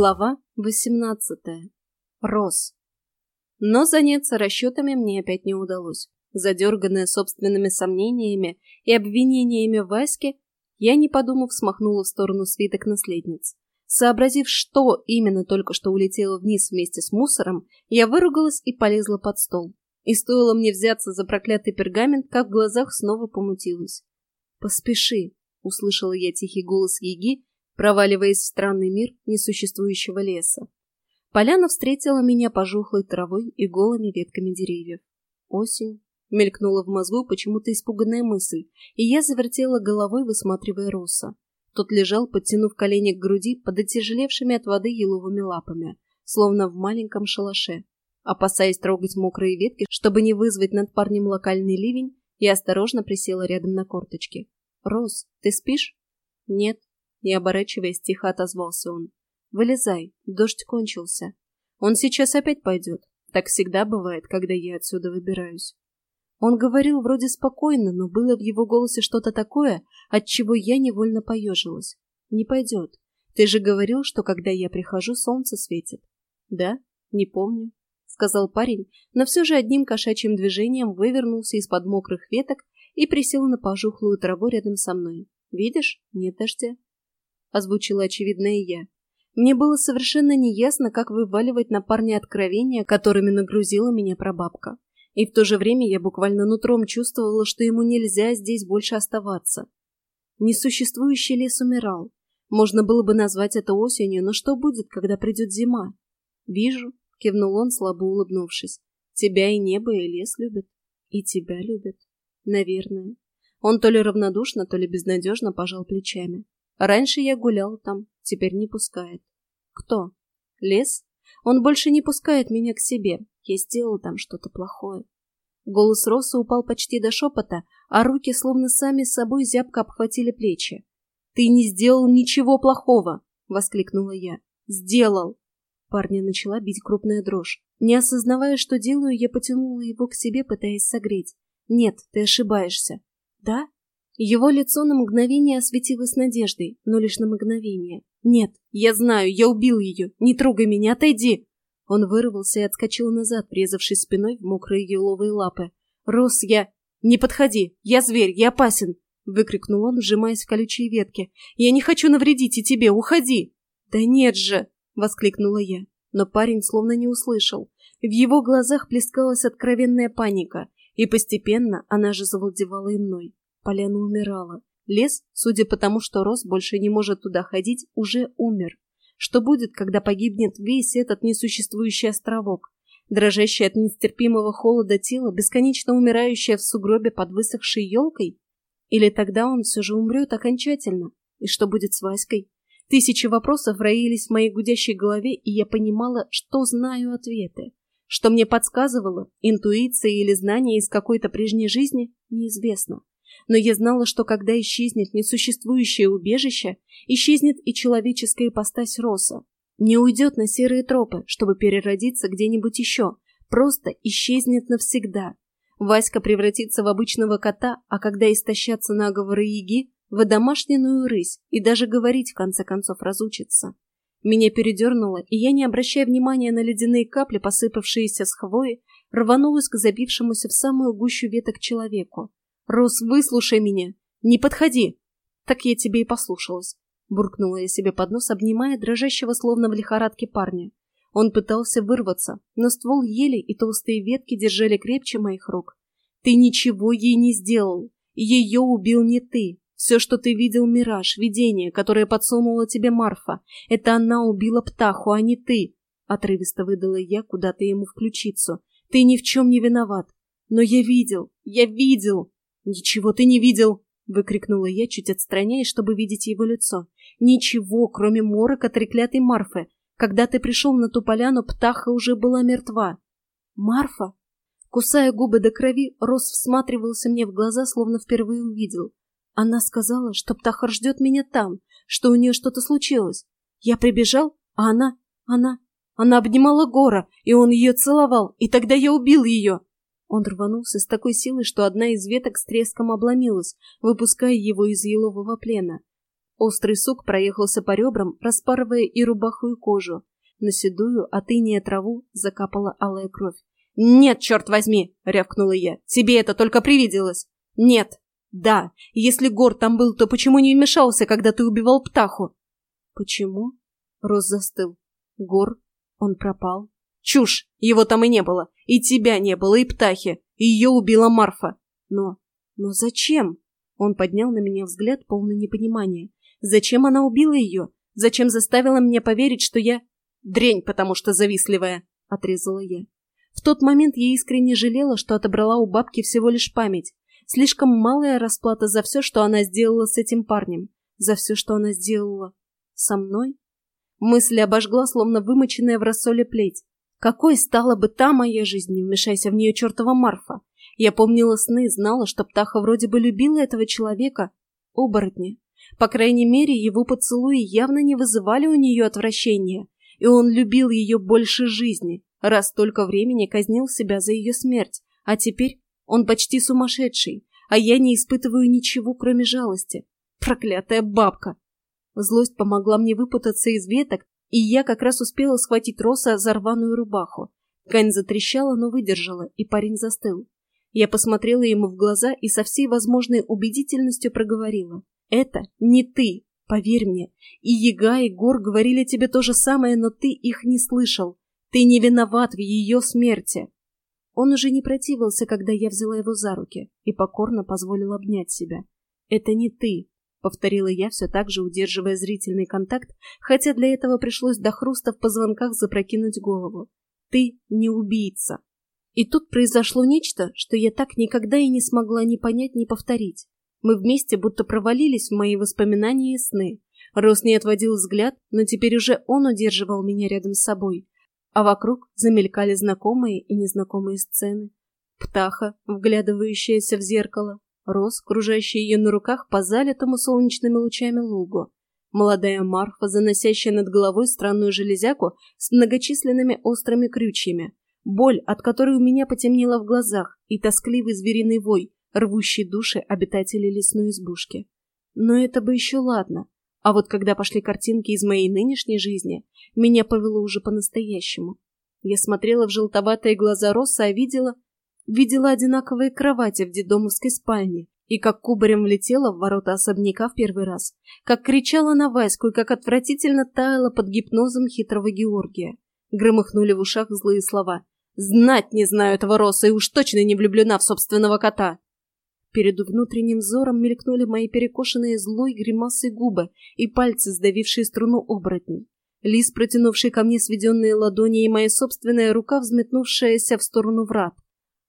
Глава 18. Рос. Но заняться расчетами мне опять не удалось. Задерганная собственными сомнениями и обвинениями Васьки, я, не подумав, смахнула в сторону свиток наследниц. Сообразив, что именно только что улетело вниз вместе с мусором, я выругалась и полезла под стол. И стоило мне взяться за проклятый пергамент, как в глазах снова помутилось. «Поспеши», — услышала я тихий голос Еги, проваливаясь в странный мир несуществующего леса. Поляна встретила меня пожухлой травой и голыми ветками деревьев. Осень. Мелькнула в мозгу почему-то испуганная мысль, и я завертела головой, высматривая Роса. Тот лежал, подтянув колени к груди под отяжелевшими от воды еловыми лапами, словно в маленьком шалаше. Опасаясь трогать мокрые ветки, чтобы не вызвать над парнем локальный ливень, я осторожно присела рядом на корточки. «Рос, ты спишь?» «Нет», не оборачиваясь, тихо отозвался он. «Вылезай, дождь кончился. Он сейчас опять пойдет. Так всегда бывает, когда я отсюда выбираюсь». Он говорил вроде спокойно, но было в его голосе что-то такое, от чего я невольно поежилась. «Не пойдет. Ты же говорил, что когда я прихожу, солнце светит». «Да? Не помню», — сказал парень, но все же одним кошачьим движением вывернулся из-под мокрых веток и присел на пожухлую траву рядом со мной. «Видишь? Нет дождя». — озвучила очевидное я. Мне было совершенно неясно, как вываливать на парня откровения, которыми нагрузила меня прабабка. И в то же время я буквально нутром чувствовала, что ему нельзя здесь больше оставаться. Несуществующий лес умирал. Можно было бы назвать это осенью, но что будет, когда придет зима? «Вижу», — кивнул он, слабо улыбнувшись. «Тебя и небо, и лес любят. И тебя любят. Наверное». Он то ли равнодушно, то ли безнадежно пожал плечами. Раньше я гулял там, теперь не пускает. Кто? Лес? Он больше не пускает меня к себе. Я сделал там что-то плохое. Голос Роса упал почти до шепота, а руки словно сами собой зябко обхватили плечи. «Ты не сделал ничего плохого!» — воскликнула я. «Сделал!» Парня начала бить крупная дрожь. Не осознавая, что делаю, я потянула его к себе, пытаясь согреть. «Нет, ты ошибаешься». «Да?» Его лицо на мгновение осветилось надеждой, но лишь на мгновение. «Нет, я знаю, я убил ее! Не трогай меня, отойди!» Он вырвался и отскочил назад, врезавшись спиной в мокрые еловые лапы. «Рос, я...» «Не подходи! Я зверь, я опасен!» — выкрикнул он, сжимаясь в колючие ветки. «Я не хочу навредить и тебе! Уходи!» «Да нет же!» — воскликнула я. Но парень словно не услышал. В его глазах плескалась откровенная паника, и постепенно она же завладевала и мной. Поляна умирала. Лес, судя по тому, что Рос больше не может туда ходить, уже умер. Что будет, когда погибнет весь этот несуществующий островок? Дрожащее от нестерпимого холода тело, бесконечно умирающее в сугробе под высохшей елкой? Или тогда он все же умрет окончательно? И что будет с Васькой? Тысячи вопросов роились в моей гудящей голове, и я понимала, что знаю ответы. Что мне подсказывало, интуиция или знание из какой-то прежней жизни, неизвестно но я знала, что когда исчезнет несуществующее убежище, исчезнет и человеческая ипостась Роса. Не уйдет на серые тропы, чтобы переродиться где-нибудь еще, просто исчезнет навсегда. Васька превратится в обычного кота, а когда истощатся наговоры Яги, в домашнюю рысь и даже говорить в конце концов разучится. Меня передернуло, и я, не обращая внимания на ледяные капли, посыпавшиеся с хвои, рванулась к забившемуся в самую гущу веток человеку. «Рос, выслушай меня! Не подходи!» «Так я тебе и послушалась», — буркнула я себе под нос, обнимая дрожащего словно в лихорадке парня. Он пытался вырваться, но ствол ели и толстые ветки держали крепче моих рук. «Ты ничего ей не сделал! Ее убил не ты! Все, что ты видел, мираж, видение, которое подсунула тебе Марфа. Это она убила птаху, а не ты!» Отрывисто выдала я куда-то ему в ключицу. «Ты ни в чем не виноват! Но я видел! Я видел!» «Ничего ты не видел!» — выкрикнула я, чуть отстраняясь, чтобы видеть его лицо. «Ничего, кроме морока треклятой Марфы. Когда ты пришел на ту поляну, птаха уже была мертва». «Марфа?» Кусая губы до крови, Рос всматривался мне в глаза, словно впервые увидел. Она сказала, что птаха ждет меня там, что у нее что-то случилось. Я прибежал, а она... она... Она обнимала Гора, и он ее целовал, и тогда я убил ее. Он рванулся с такой силой, что одна из веток с треском обломилась, выпуская его из елового плена. Острый сук проехался по ребрам, распарывая и рубаху, и кожу. На седую, от иния траву закапала алая кровь. «Нет, черт возьми!» — рявкнула я. «Тебе это только привиделось!» «Нет!» «Да! Если Гор там был, то почему не вмешался, когда ты убивал птаху?» «Почему?» Рос застыл. «Гор? Он пропал?» «Чушь! Его там и не было! И тебя не было, и птахи! Ее убила Марфа!» «Но... но зачем?» Он поднял на меня взгляд, полный непонимания. «Зачем она убила ее? Зачем заставила меня поверить, что я...» «Дрень, потому что завистливая!» — отрезала я. В тот момент я искренне жалела, что отобрала у бабки всего лишь память. Слишком малая расплата за все, что она сделала с этим парнем. За все, что она сделала со мной. Мысль обожгла, словно вымоченная в рассоле плеть. Какой стала бы та моя жизнь, не вмешайся в нее чертова Марфа? Я помнила сны, знала, что Птаха вроде бы любила этого человека. Оборотня. По крайней мере, его поцелуи явно не вызывали у нее отвращения. И он любил ее больше жизни, раз столько времени казнил себя за ее смерть, а теперь он почти сумасшедший, а я не испытываю ничего, кроме жалости. Проклятая бабка! Злость помогла мне выпутаться из веток, и я как раз успела схватить Роса за рваную рубаху. Ткань затрещала, но выдержала, и парень застыл. Я посмотрела ему в глаза и со всей возможной убедительностью проговорила. «Это не ты, поверь мне. И Яга, и Гор говорили тебе то же самое, но ты их не слышал. Ты не виноват в ее смерти. Он уже не противился, когда я взяла его за руки и покорно позволил обнять себя. «Это не ты», — повторила я, все так же удерживая зрительный контакт, хотя для этого пришлось до хруста в позвонках запрокинуть голову. «Ты не убийца». И тут произошло нечто, что я так никогда и не смогла ни понять, ни повторить. Мы вместе будто провалились в мои воспоминания и сны. Рос не отводил взгляд, но теперь уже он удерживал меня рядом с собой, а вокруг замелькали знакомые и незнакомые сцены. Птаха, вглядывающаяся в зеркало, Рос, кружащий ее на руках по залитому солнечными лучами лугу, молодая Марфа, заносящая над головой странную железяку с многочисленными острыми крючьями, боль, от которой у меня потемнело в глазах, и тоскливый звериный вой, рвущий души обитателей лесной избушки. Но это бы еще ладно. А вот когда пошли картинки из моей нынешней жизни, меня повело уже по-настоящему. Я смотрела в желтоватые глаза Росса, а видела... Видела одинаковые кровати в дедомовской спальне, и как кубарем влетела в ворота особняка в первый раз, как кричала на Ваську и как отвратительно таяла под гипнозом хитрого Георгия. Громыхнули в ушах злые слова. «Знать не знаю этого Росса и уж точно не влюблена в собственного кота!» Перед внутренним взором мелькнули мои перекошенные злой гримасой губы и пальцы, сдавившие струну оборотней. Лис, протянувший ко мне сведенные ладони, и моя собственная рука, взметнувшаяся в сторону врат.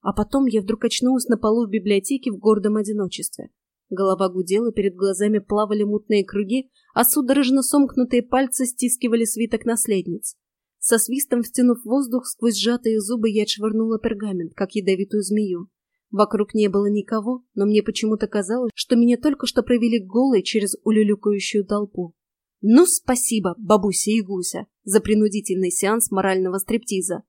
А потом я вдруг очнулась на полу в библиотеке в гордом одиночестве. Голова гудела, перед глазами плавали мутные круги, а судорожно сомкнутые пальцы стискивали свиток наследниц. Со свистом втянув воздух, сквозь сжатые зубы я отшвырнула пергамент, как ядовитую змею. Вокруг не было никого, но мне почему-то казалось, что меня только что провели голой через улюлюкающую толпу. Ну, спасибо, бабуся и гуся, за принудительный сеанс морального стриптиза.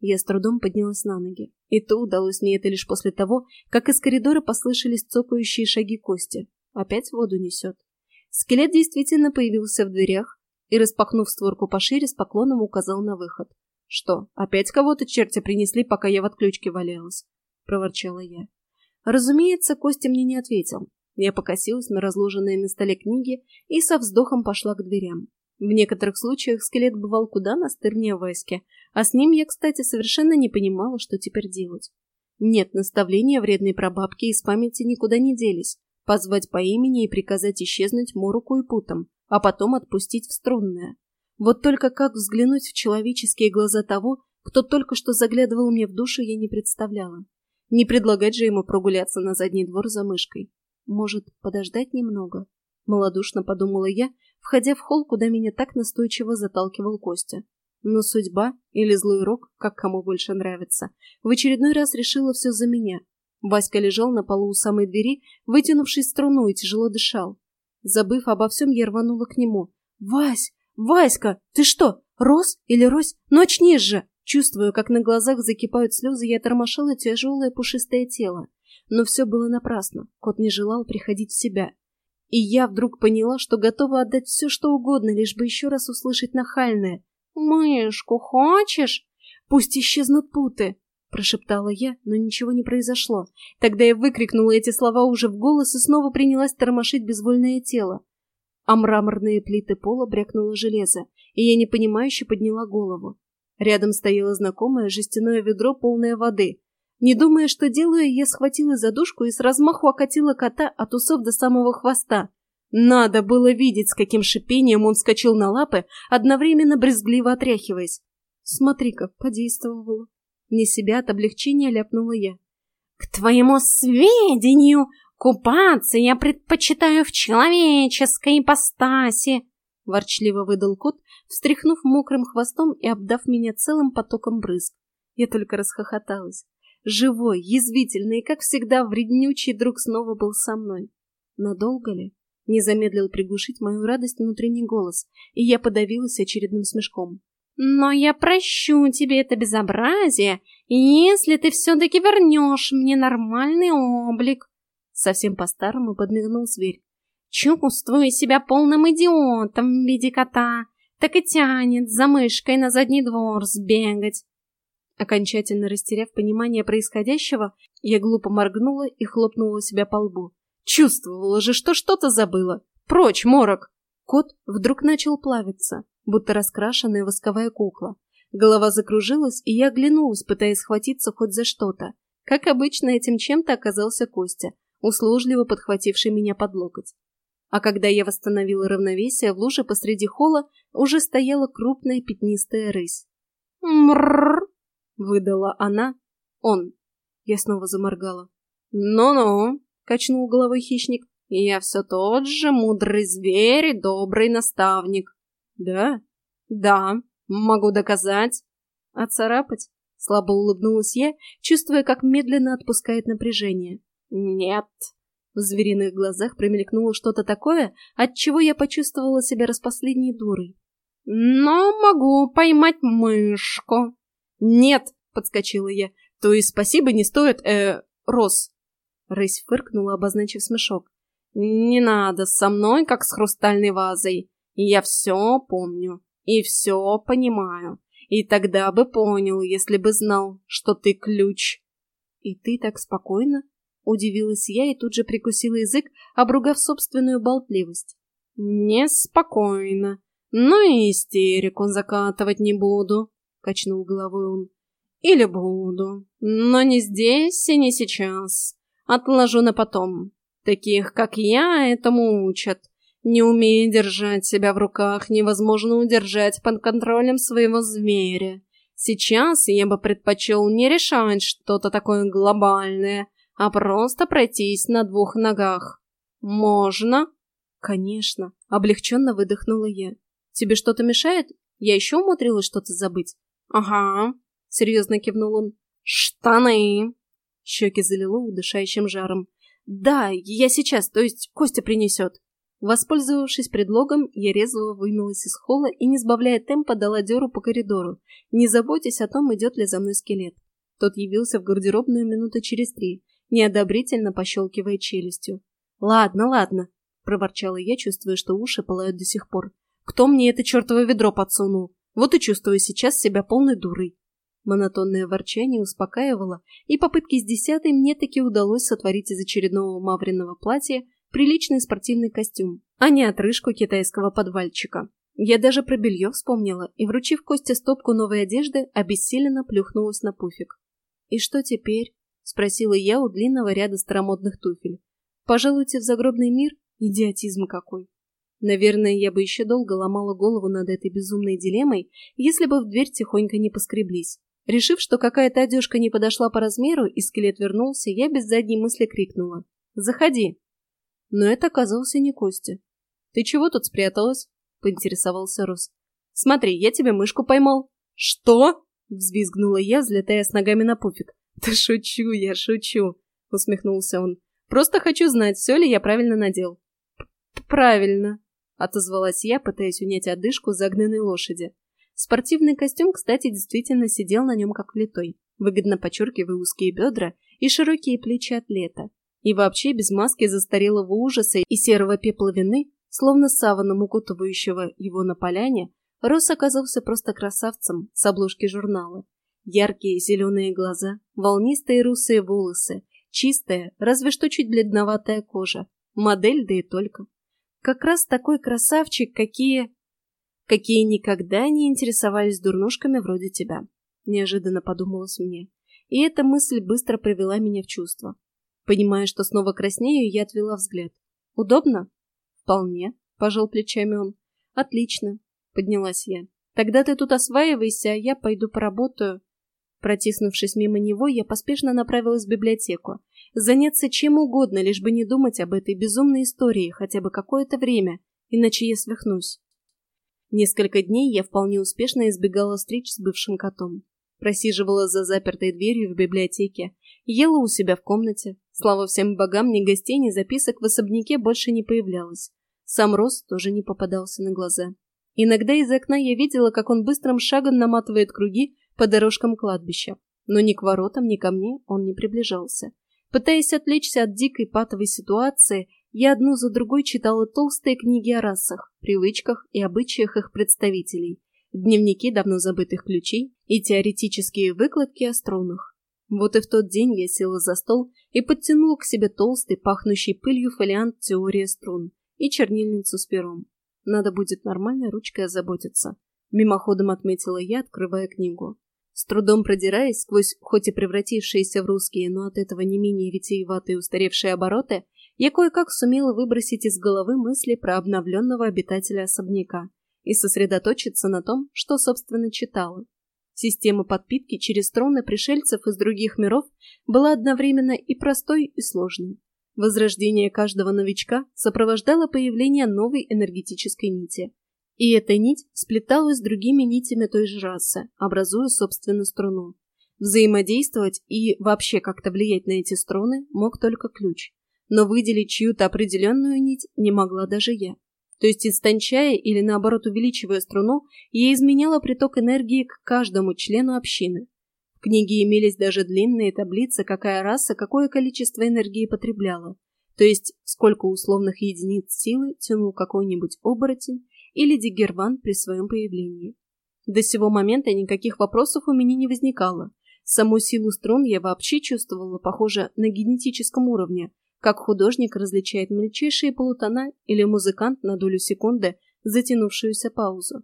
Я с трудом поднялась на ноги, и то удалось мне это лишь после того, как из коридора послышались цокающие шаги Кости. Опять воду несет. Скелет действительно появился в дверях и, распахнув створку пошире, с поклоном указал на выход. Что, опять кого-то черти принесли, пока я в отключке валялась? проворчала я. Разумеется, Костя мне не ответил. Я покосилась на разложенные на столе книги и со вздохом пошла к дверям. В некоторых случаях скелет бывал куда настырнее Васьки, а с ним я, кстати, совершенно не понимала, что теперь делать. Нет, наставления вредной прабабки из памяти никуда не делись. Позвать по имени и приказать исчезнуть Моруку и Путам, а потом отпустить в струнное. Вот только как взглянуть в человеческие глаза того, кто только что заглядывал мне в душу, я не представляла. Не предлагать же ему прогуляться на задний двор за мышкой. Может, подождать немного? Молодушно подумала я, входя в холл, куда меня так настойчиво заталкивал Костя. Но судьба, или злой рок, как кому больше нравится, в очередной раз решила все за меня. Васька лежал на полу у самой двери, вытянувшись струной, тяжело дышал. Забыв обо всем, я рванула к нему. «Вась! Васька! Ты что, рос или рось? Ну очнись же!» Чувствуя, как на глазах закипают слезы, я тормошила тяжелое пушистое тело. Но все было напрасно. Кот не желал приходить в себя. И я вдруг поняла, что готова отдать все, что угодно, лишь бы еще раз услышать нахальное. «Мышку хочешь? Пусть исчезнут путы!» Прошептала я, но ничего не произошло. Тогда я выкрикнула эти слова уже в голос и снова принялась тормошить безвольное тело. А мраморные плиты пола брякнуло железо, и я непонимающе подняла голову. Рядом стояло знакомое жестяное ведро, полное воды. Не думая, что делаю, я схватила задушку и с размаху окатила кота от усов до самого хвоста. Надо было видеть, с каким шипением он вскочил на лапы, одновременно брезгливо отряхиваясь. Смотри-ка, подействовало. Не себя от облегчения ляпнула я. «К твоему сведению, купаться я предпочитаю в человеческой ипостаси!» Ворчливо выдал кот, встряхнув мокрым хвостом и обдав меня целым потоком брызг. Я только расхохоталась. Живой, язвительный и, как всегда, вреднючий друг снова был со мной. Надолго ли? Не замедлил приглушить мою радость внутренний голос, и я подавилась очередным смешком. Но я прощу тебе это безобразие, если ты все-таки вернешь мне нормальный облик. Совсем по-старому подмигнул зверь. Чувствую себя полным идиотом в виде кота, так и тянет за мышкой на задний двор сбегать. Окончательно растеряв понимание происходящего, я глупо моргнула и хлопнула себя по лбу. Чувствовала же, что что-то забыла. Прочь, морок! Кот вдруг начал плавиться будто раскрашенная восковая кукла. Голова закружилась, и я оглянулась, пытаясь схватиться хоть за что-то. Как обычно, этим чем-то оказался Костя, услужливо подхвативший меня под локоть. А когда я восстановила равновесие, в луже посреди холла уже стояла крупная пятнистая рысь. «Мрррр!» — выдала она. «Он!» Я снова заморгала. «Ну-ну!» — качнул головой хищник. «Я все тот же мудрый зверь и добрый наставник. «Да? Да, могу доказать». «А царапать?» — слабо улыбнулась я, чувствуя, как медленно отпускает напряжение. «Нет». В звериных глазах промелькнуло что-то такое, от чего я почувствовала себя распоследней дурой. «Но могу поймать мышку». «Нет!» — подскочила я. «То есть спасибо не стоит, э, Рос». Рысь фыркнула, обозначив смешок. «Не надо со мной, как с хрустальной вазой. Я все помню и все понимаю. И тогда бы понял, если бы знал, что ты ключ. И ты так спокойно? Удивилась я и тут же прикусила язык, обругав собственную болтливость. Неспокойно. Но и истерику закатывать не буду, качнул головой он. Или буду, но не здесь и не сейчас. Отложу на потом. Таких, как я, этому учат. Не умея держать себя в руках, невозможно удержать под контролем своего зверя. Сейчас я бы предпочел не решать что-то такое глобальное, а просто пройтись на двух ногах. Можно? Конечно, облегченно выдохнула я. Тебе что-то мешает? Я еще умудрилась что-то забыть? Ага, серьезно кивнул он. Штаны! Щеки залило удышающим жаром. Да, я сейчас, то есть Костя принесет. Воспользовавшись предлогом, я резво вымылась из холла и, не сбавляя темпа, дала дёру по коридору, не заботясь о том, идет ли за мной скелет. Тот явился в гардеробную минуты через три, неодобрительно пощелкивая челюстью. «Ладно, ладно», — проворчала я, чувствуя, что уши пылают до сих пор. «Кто мне это чертово ведро подсунул? Вот и чувствую сейчас себя полной дурой». Монотонное ворчание успокаивало, и попытки с десятой мне таки удалось сотворить из очередного мавриного платья приличный спортивный костюм, а не отрыжку китайского подвальчика. Я даже про белье вспомнила и, вручив Косте стопку новой одежды, обессиленно плюхнулась на пуфик. «И что теперь?» — спросила я у длинного ряда старомодных туфель. «Пожалуйте в загробный мир? Идиотизм какой!» Наверное, я бы еще долго ломала голову над этой безумной дилеммой, если бы в дверь тихонько не поскреблись. Решив, что какая-то одежка не подошла по размеру и скелет вернулся, я без задней мысли крикнула. «Заходи!» Но это оказался не Костя. «Ты чего тут спряталась?» — поинтересовался Рос. «Смотри, я тебе мышку поймал». «Что?» — взвизгнула я, взлетая с ногами на пуфик. «Да шучу я, шучу!» — усмехнулся он. «Просто хочу знать, все ли я правильно надел». «Правильно», — отозвалась я, пытаясь унять одышку загнанной лошади. Спортивный костюм, кстати, действительно сидел на нем как влитой, выгодно подчеркивая узкие бедра и широкие плечи атлета. И вообще без маски застарелого ужаса и серого пепла вины, словно саваном укутывающего его на поляне, Рос оказался просто красавцем с обложки журнала. Яркие зеленые глаза, волнистые русые волосы, чистая, разве что чуть бледноватая кожа. Модель, да и только. Как раз такой красавчик, какие... Какие никогда не интересовались дурнушками вроде тебя. Неожиданно подумалось мне. И эта мысль быстро привела меня в чувство. Понимая, что снова краснею, я отвела взгляд. «Удобно?» «Вполне», — пожал плечами он. «Отлично», — поднялась я. «Тогда ты тут осваивайся, а я пойду поработаю». Протиснувшись мимо него, я поспешно направилась в библиотеку. Заняться чем угодно, лишь бы не думать об этой безумной истории хотя бы какое-то время, иначе я свихнусь. Несколько дней я вполне успешно избегала встреч с бывшим котом. Просиживала за запертой дверью в библиотеке, ела у себя в комнате. Слава всем богам, ни гостей, ни записок в особняке больше не появлялось. Сам Рос тоже не попадался на глаза. Иногда из окна я видела, как он быстрым шагом наматывает круги по дорожкам кладбища. Но ни к воротам, ни ко мне он не приближался. Пытаясь отвлечься от дикой патовой ситуации, я одну за другой читала толстые книги о расах, привычках и обычаях их представителей, дневники давно забытых ключей и теоретические выкладки о струнах. Вот и в тот день я села за стол и подтянула к себе толстый, пахнущий пылью фолиант «Теория струн» и чернильницу с пером. Надо будет нормальной ручкой озаботиться. Мимоходом отметила я, открывая книгу. С трудом продираясь сквозь хоть и превратившиеся в русские, но от этого не менее витиеватые устаревшие обороты, я кое-как сумела выбросить из головы мысли про обновленного обитателя особняка и сосредоточиться на том, что, собственно, читала. Система подпитки через струны пришельцев из других миров была одновременно и простой, и сложной. Возрождение каждого новичка сопровождало появление новой энергетической нити, и эта нить сплеталась с другими нитями той же расы, образуя собственную струну. Взаимодействовать и вообще как-то влиять на эти струны мог только ключ. Но выделить чью-то определенную нить не могла даже я. То есть, истончая или наоборот увеличивая струну, я изменяла приток энергии к каждому члену общины. В книге имелись даже длинные таблицы, какая раса какое количество энергии потребляла. То есть, сколько условных единиц силы тянул какой-нибудь оборотень, или Дигерван при своем появлении. До сего момента никаких вопросов у меня не возникало. Саму силу струн я вообще чувствовала, похоже, на генетическом уровне, как художник различает мельчайшие полутона или музыкант на долю секунды затянувшуюся паузу.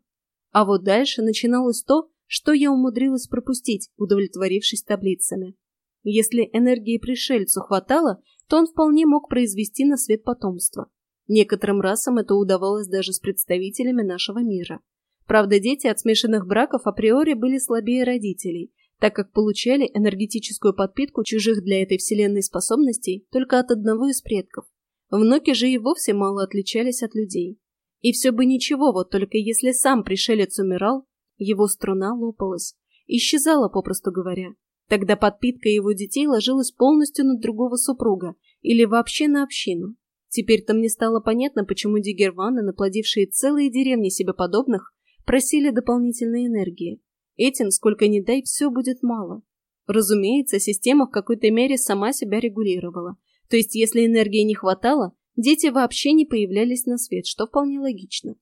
А вот дальше начиналось то, что я умудрилась пропустить, удовлетворившись таблицами. Если энергии пришельцу хватало, то он вполне мог произвести на свет потомство. Некоторым расам это удавалось даже с представителями нашего мира. Правда, дети от смешанных браков априори были слабее родителей, так как получали энергетическую подпитку чужих для этой вселенной способностей только от одного из предков. Внуки же и вовсе мало отличались от людей. И все бы ничего, вот только если сам пришелец умирал, его струна лопалась, исчезала, попросту говоря. Тогда подпитка его детей ложилась полностью на другого супруга или вообще на общину. Теперь-то мне стало понятно, почему дигерваны, наплодившие целые деревни себе подобных, просили дополнительной энергии. Этим, сколько ни дай, все будет мало. Разумеется, система в какой-то мере сама себя регулировала. То есть, если энергии не хватало, дети вообще не появлялись на свет, что вполне логично.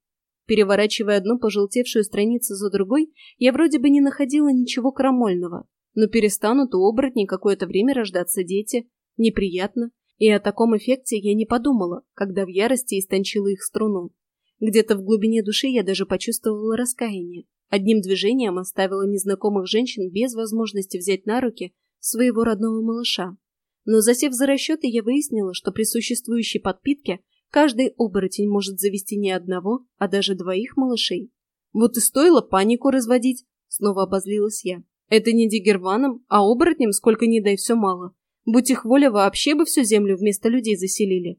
Переворачивая одну пожелтевшую страницу за другой, я вроде бы не находила ничего крамольного. Но перестанут у оборотней какое-то время рождаться дети. Неприятно. И о таком эффекте я не подумала, когда в ярости истончила их струну. Где-то в глубине души я даже почувствовала раскаяние. Одним движением оставила незнакомых женщин без возможности взять на руки своего родного малыша. Но засев за расчеты, я выяснила, что при существующей подпитке каждый оборотень может завести не одного, а даже двоих малышей. Вот и стоило панику разводить, снова обозлилась я. Это не дигерваном, а оборотням сколько ни дай все мало. Будь их воля, вообще бы всю землю вместо людей заселили.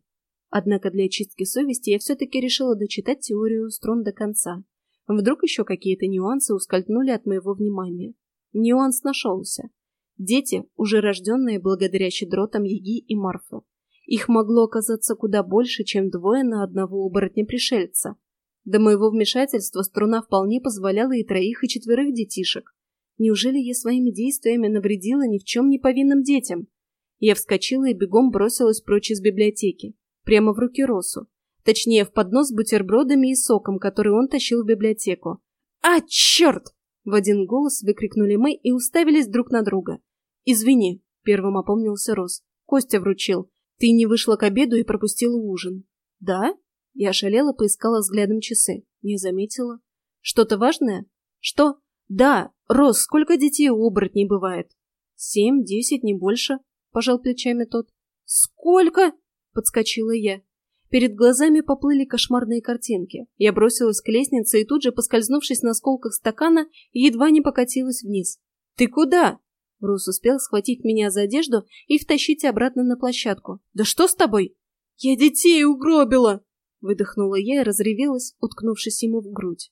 Однако для очистки совести я все-таки решила дочитать теорию струн до конца. Вдруг еще какие-то нюансы ускользнули от моего внимания. Нюанс нашелся. Дети, уже рожденные благодаря щедротам Еги и Марфы. Их могло оказаться куда больше, чем двое на одного оборотня-пришельца. До моего вмешательства струна вполне позволяла и троих, и четверых детишек. Неужели я своими действиями навредила ни в чем не повинным детям? Я вскочила и бегом бросилась прочь из библиотеки. Прямо в руки Росу. Точнее, в поднос с бутербродами и соком, который он тащил в библиотеку. «А, черт!» В один голос выкрикнули мы и уставились друг на друга. «Извини», — первым опомнился Рос. «Костя вручил. Ты не вышла к обеду и пропустила ужин». «Да?» Я ошалела, поискала взглядом часы. Не заметила. «Что-то важное?» «Что?» «Да, Рос, сколько детей у оборотней бывает?» «Семь, десять, не больше», — пожал плечами тот. «Сколько?» — подскочила я. Перед глазами поплыли кошмарные картинки. Я бросилась к лестнице и тут же, поскользнувшись на осколках стакана, едва не покатилась вниз. «Ты куда?» Рус успел схватить меня за одежду и втащить обратно на площадку. «Да что с тобой?» «Я детей угробила!» Выдохнула я и разревелась, уткнувшись ему в грудь.